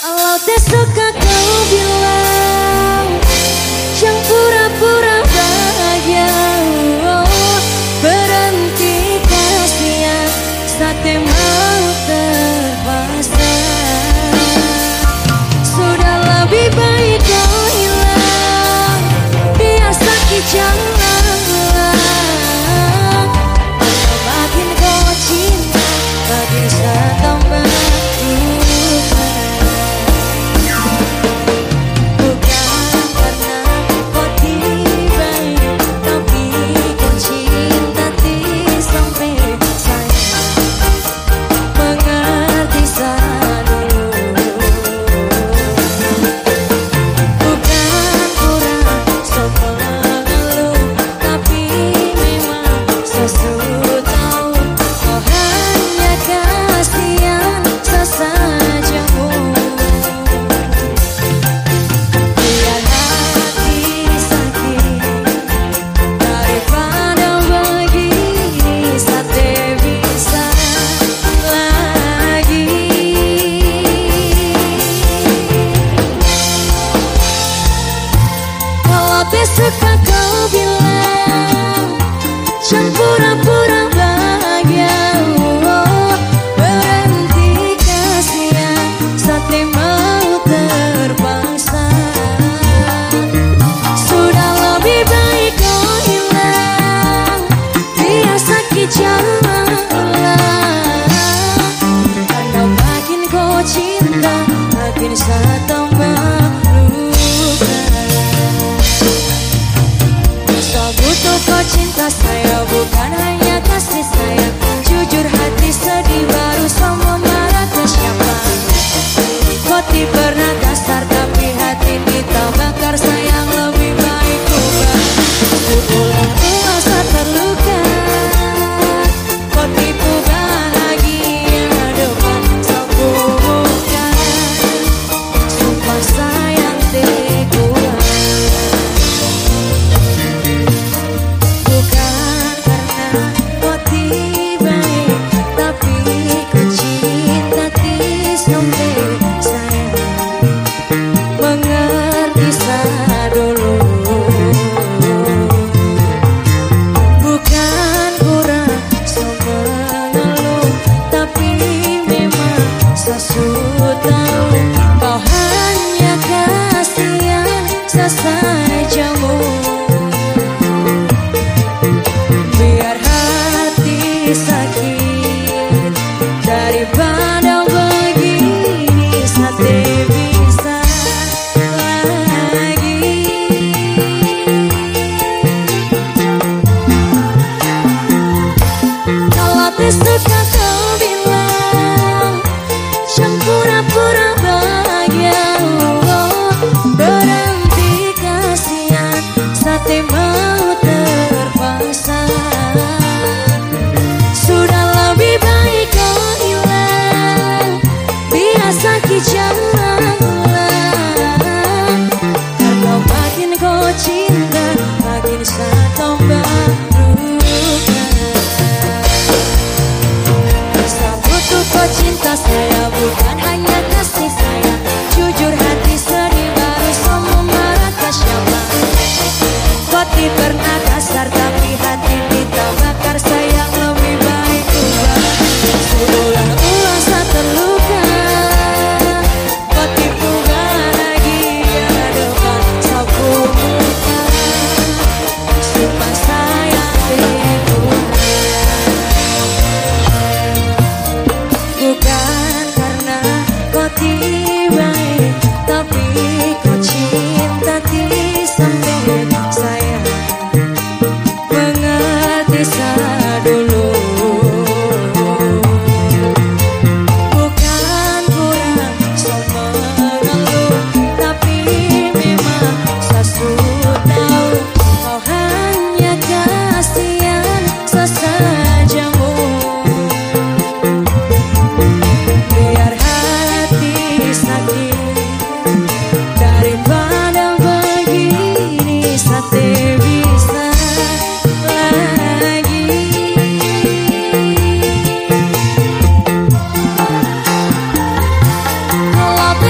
Kalau tak suka Kalau suka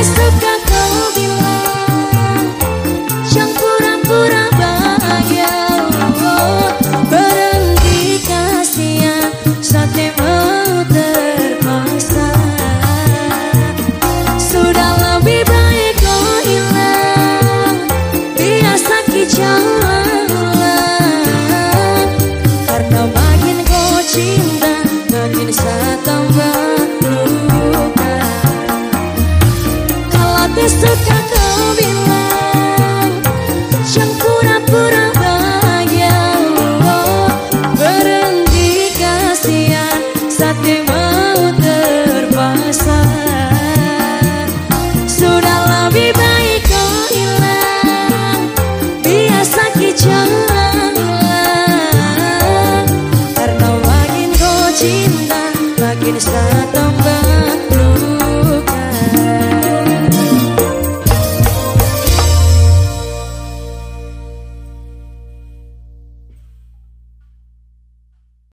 always look